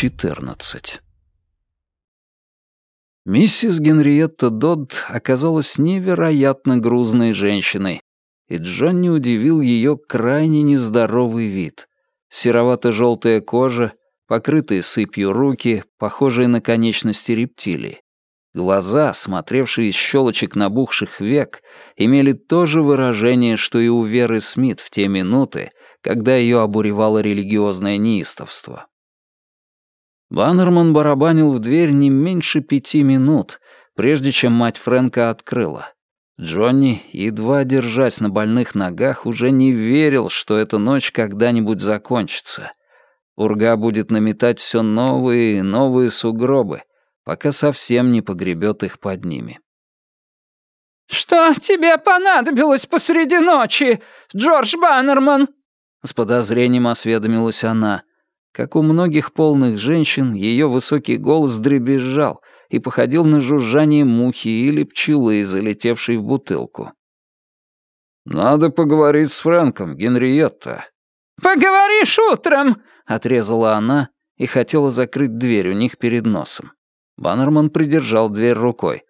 14. Миссис Генриетта Додд оказалась невероятно грузной женщиной, и Джонни удивил ее крайне нездоровый вид. Серовато-желтая кожа, покрытые сыпью руки, похожие на конечности рептилий. Глаза, смотревшие из щелочек набухших век, имели то же выражение, что и у Веры Смит в те минуты, когда ее обуревало религиозное неистовство. Баннерман барабанил в дверь не меньше пяти минут, прежде чем мать Фрэнка открыла. Джонни, едва держась на больных ногах, уже не верил, что эта ночь когда-нибудь закончится. Урга будет наметать все новые и новые сугробы, пока совсем не погребет их под ними. «Что тебе понадобилось посреди ночи, Джордж Баннерман?» С подозрением осведомилась она. Как у многих полных женщин, ее высокий голос дребезжал и походил на жужжание мухи или пчелы, залетевшей в бутылку. «Надо поговорить с Фрэнком, Генриетта». «Поговоришь утром!» — отрезала она и хотела закрыть дверь у них перед носом. Баннерман придержал дверь рукой.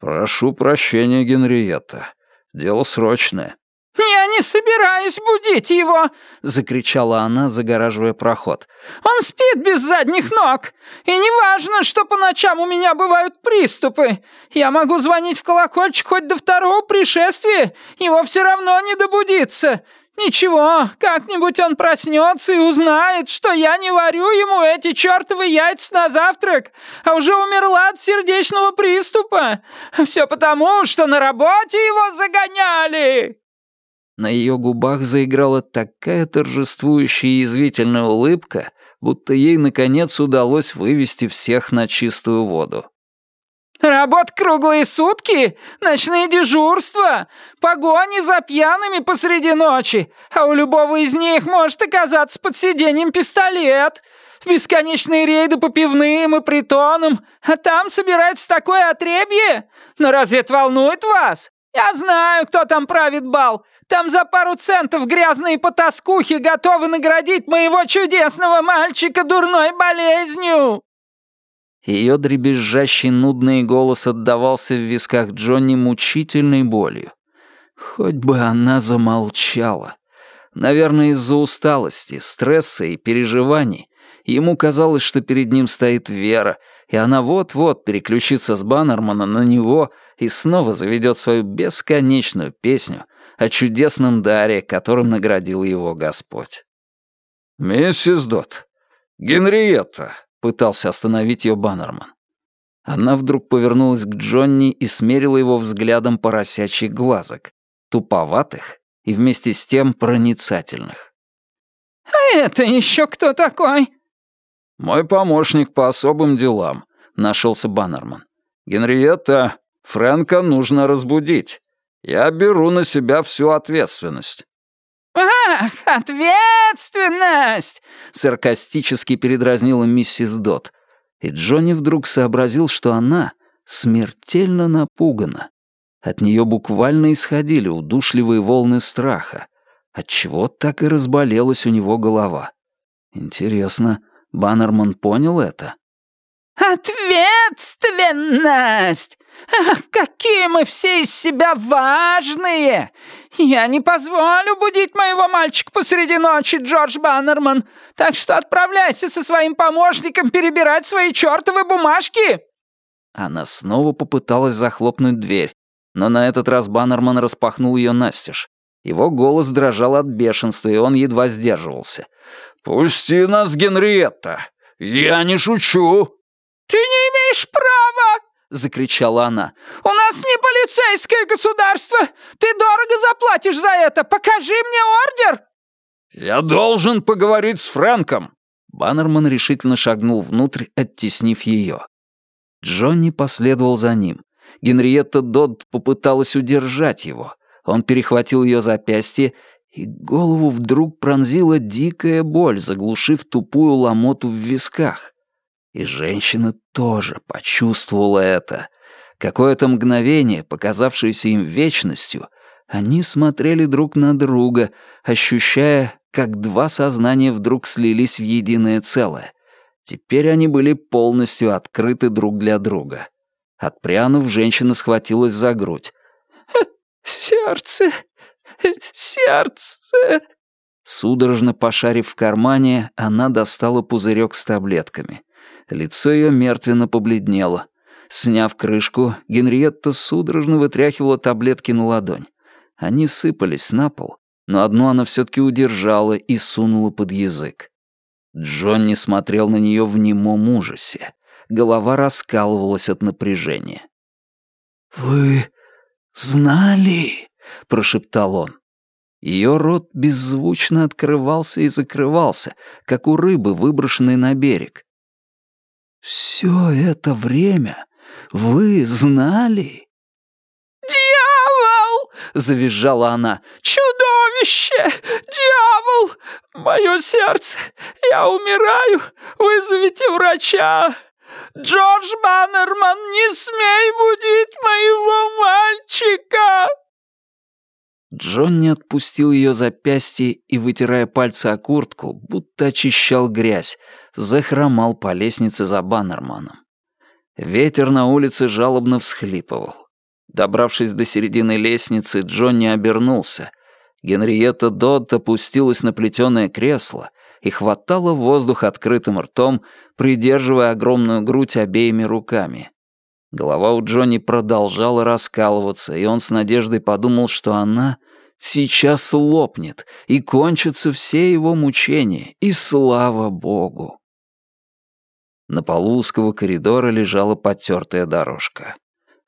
«Прошу прощения, Генриетта. Дело срочное». «Я не собираюсь будить его!» — закричала она, загораживая проход. «Он спит без задних ног! И неважно, что по ночам у меня бывают приступы! Я могу звонить в колокольчик хоть до второго пришествия, его все равно не добудится! «Ничего, как-нибудь он проснется и узнает, что я не варю ему эти чертовы яйца на завтрак, а уже умерла от сердечного приступа. Все потому, что на работе его загоняли!» На ее губах заиграла такая торжествующая и язвительная улыбка, будто ей, наконец, удалось вывести всех на чистую воду. Работа круглые сутки, ночные дежурства, погони за пьяными посреди ночи, а у любого из них может оказаться под сиденьем пистолет, бесконечные рейды по пивным и притонам, а там собирается такое отребье? Но разве это волнует вас? Я знаю, кто там правит бал. Там за пару центов грязные потаскухи готовы наградить моего чудесного мальчика дурной болезнью. Ее дребезжащий нудный голос отдавался в висках Джонни мучительной болью. Хоть бы она замолчала. Наверное, из-за усталости, стресса и переживаний ему казалось, что перед ним стоит Вера, и она вот-вот переключится с Баннермана на него и снова заведет свою бесконечную песню о чудесном даре, которым наградил его Господь. «Миссис Дот, Генриетта, пытался остановить ее Баннерман. Она вдруг повернулась к Джонни и смерила его взглядом поросячьих глазок, туповатых и вместе с тем проницательных. «А это еще кто такой?» «Мой помощник по особым делам», — нашелся Баннерман. «Генриетта, Фрэнка нужно разбудить. Я беру на себя всю ответственность». «Ах, ответственность!» — саркастически передразнила миссис Дот. И Джонни вдруг сообразил, что она смертельно напугана. От нее буквально исходили удушливые волны страха, отчего так и разболелась у него голова. Интересно, Баннерман понял это? «Ответственность! Ах, какие мы все из себя важные! Я не позволю будить моего мальчика посреди ночи, Джордж Баннерман, так что отправляйся со своим помощником перебирать свои чертовы бумажки!» Она снова попыталась захлопнуть дверь, но на этот раз Баннерман распахнул ее настежь. Его голос дрожал от бешенства, и он едва сдерживался. «Пусти нас, Генриетта! Я не шучу!» «Ты не имеешь права!» — закричала она. «У нас не полицейское государство! Ты дорого заплатишь за это! Покажи мне ордер!» «Я должен поговорить с Фрэнком!» Баннерман решительно шагнул внутрь, оттеснив ее. Джонни последовал за ним. Генриетта Додд попыталась удержать его. Он перехватил ее запястье, и голову вдруг пронзила дикая боль, заглушив тупую ломоту в висках. И женщина тоже почувствовала это. Какое-то мгновение, показавшееся им вечностью, они смотрели друг на друга, ощущая, как два сознания вдруг слились в единое целое. Теперь они были полностью открыты друг для друга. Отпрянув, женщина схватилась за грудь. «Сердце! Сердце!» Судорожно пошарив в кармане, она достала пузырек с таблетками. Лицо ее мертвенно побледнело. Сняв крышку, Генриетта судорожно вытряхивала таблетки на ладонь. Они сыпались на пол, но одну она все-таки удержала и сунула под язык. Джонни смотрел на нее в немом ужасе. Голова раскалывалась от напряжения. «Вы знали?» — прошептал он. Ее рот беззвучно открывался и закрывался, как у рыбы, выброшенной на берег. «Все это время вы знали?» «Дьявол!» — завизжала она. «Чудовище! Дьявол! Мое сердце! Я умираю! Вызовите врача!» «Джордж Баннерман, не смей будить моего мальчика!» Джонни отпустил ее запястье и, вытирая пальцы о куртку, будто очищал грязь, захромал по лестнице за Баннерманом. Ветер на улице жалобно всхлипывал. Добравшись до середины лестницы, Джонни обернулся. Генриетта Додд опустилась на плетеное кресло и хватала воздух открытым ртом, придерживая огромную грудь обеими руками. Голова у Джонни продолжала раскалываться, и он с надеждой подумал, что она сейчас лопнет, и кончатся все его мучения, и слава богу. На полу узкого коридора лежала потертая дорожка.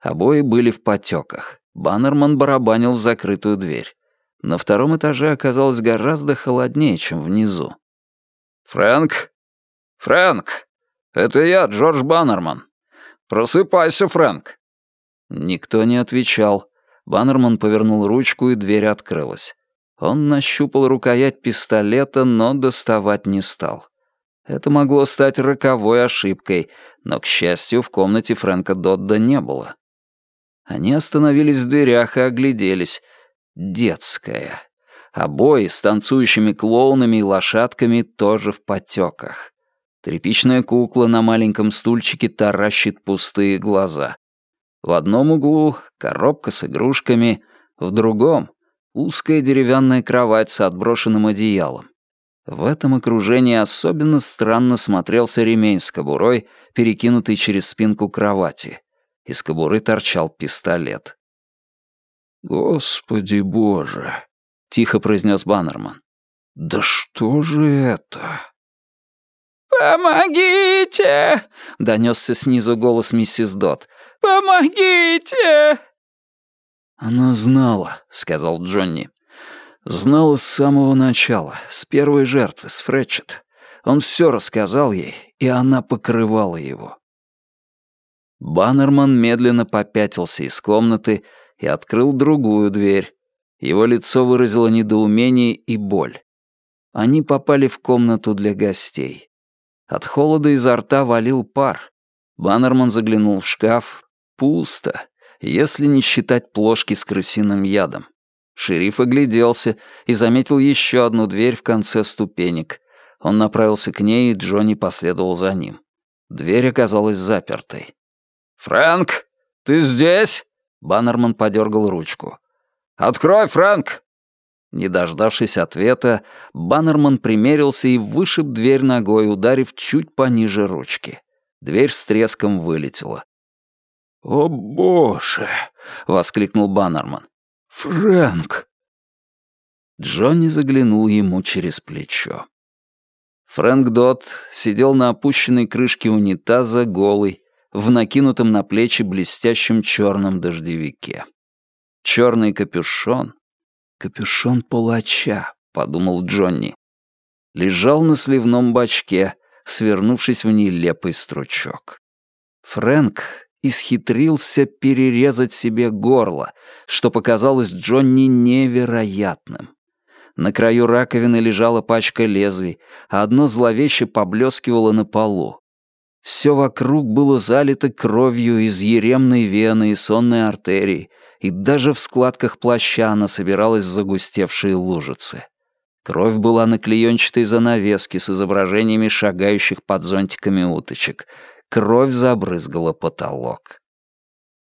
Обои были в потеках. Баннерман барабанил в закрытую дверь. На втором этаже оказалось гораздо холоднее, чем внизу. «Фрэнк? Фрэнк! Это я, Джордж Баннерман. Просыпайся, Фрэнк!» Никто не отвечал. Баннерман повернул ручку, и дверь открылась. Он нащупал рукоять пистолета, но доставать не стал. Это могло стать роковой ошибкой, но, к счастью, в комнате Фрэнка Додда не было. Они остановились в дверях и огляделись. Детская. Обои с танцующими клоунами и лошадками тоже в потеках. Тряпичная кукла на маленьком стульчике таращит пустые глаза. В одном углу коробка с игрушками, в другом — узкая деревянная кровать с отброшенным одеялом. В этом окружении особенно странно смотрелся ремень с кобурой, перекинутый через спинку кровати. Из кобуры торчал пистолет. «Господи боже!» — тихо произнес Баннерман. «Да что же это?» «Помогите!» — донесся снизу голос миссис Дот. «Помогите!» «Она знала», — сказал Джонни. «Знала с самого начала, с первой жертвы, с Фрэтчет. Он все рассказал ей, и она покрывала его». Баннерман медленно попятился из комнаты и открыл другую дверь. Его лицо выразило недоумение и боль. Они попали в комнату для гостей. От холода изо рта валил пар. Баннерман заглянул в шкаф. Пусто, если не считать плошки с крысиным ядом. Шериф огляделся и заметил еще одну дверь в конце ступенек. Он направился к ней, и Джонни последовал за ним. Дверь оказалась запертой. «Фрэнк, ты здесь?» Баннерман подергал ручку. «Открой, Фрэнк!» Не дождавшись ответа, Баннерман примерился и вышиб дверь ногой, ударив чуть пониже ручки. Дверь с треском вылетела. «О, боже!» — воскликнул Баннерман. «Фрэнк!» Джонни заглянул ему через плечо. Фрэнк Дот сидел на опущенной крышке унитаза голый, в накинутом на плечи блестящем черном дождевике. Черный капюшон. Капюшон палача, подумал Джонни. Лежал на сливном бачке, свернувшись в нелепый стручок. Фрэнк исхитрился перерезать себе горло, что показалось Джонни невероятным. На краю раковины лежала пачка лезвий, а одно зловеще поблескивало на полу. Все вокруг было залито кровью из еремной вены и сонной артерии, и даже в складках плаща она собиралась в загустевшие лужицы. Кровь была на клеенчатой занавеске с изображениями шагающих под зонтиками уточек. Кровь забрызгала потолок.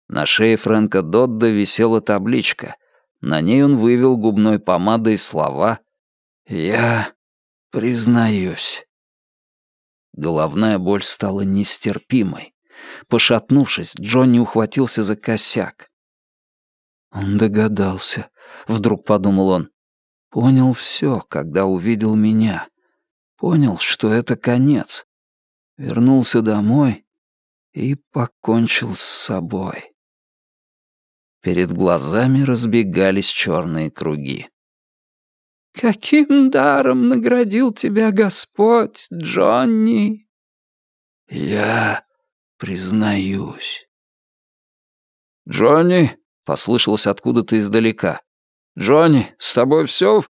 На шее Фрэнка Додда висела табличка. На ней он вывел губной помадой слова «Я признаюсь». Головная боль стала нестерпимой. Пошатнувшись, Джонни ухватился за косяк. Он догадался, вдруг подумал он. Понял все, когда увидел меня. Понял, что это конец. Вернулся домой и покончил с собой. Перед глазами разбегались черные круги. «Каким даром наградил тебя Господь, Джонни?» «Я признаюсь». «Джонни!» — послышалось откуда-то издалека. «Джонни, с тобой все?»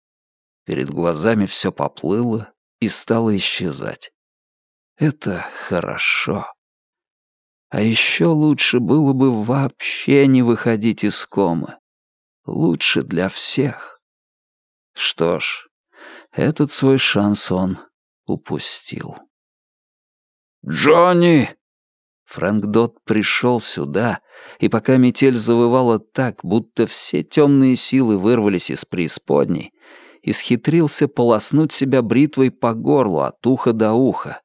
Перед глазами все поплыло и стало исчезать. Это хорошо. А еще лучше было бы вообще не выходить из комы. Лучше для всех. Что ж, этот свой шанс он упустил. «Джонни!» Фрэнк Дот пришел сюда, и пока метель завывала так, будто все темные силы вырвались из преисподней, исхитрился полоснуть себя бритвой по горлу от уха до уха,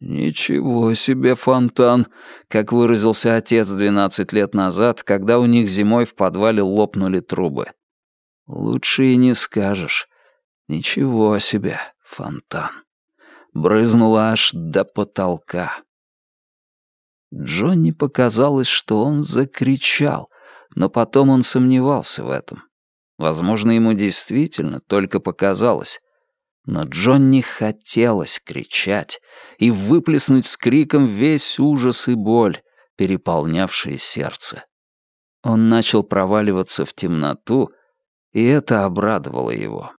«Ничего себе фонтан», как выразился отец двенадцать лет назад, когда у них зимой в подвале лопнули трубы. «Лучше и не скажешь. Ничего себе фонтан». Брызнуло аж до потолка. Джонни показалось, что он закричал, но потом он сомневался в этом. Возможно, ему действительно только показалось. Но Джонни хотелось кричать и выплеснуть с криком весь ужас и боль, переполнявшие сердце. Он начал проваливаться в темноту, и это обрадовало его.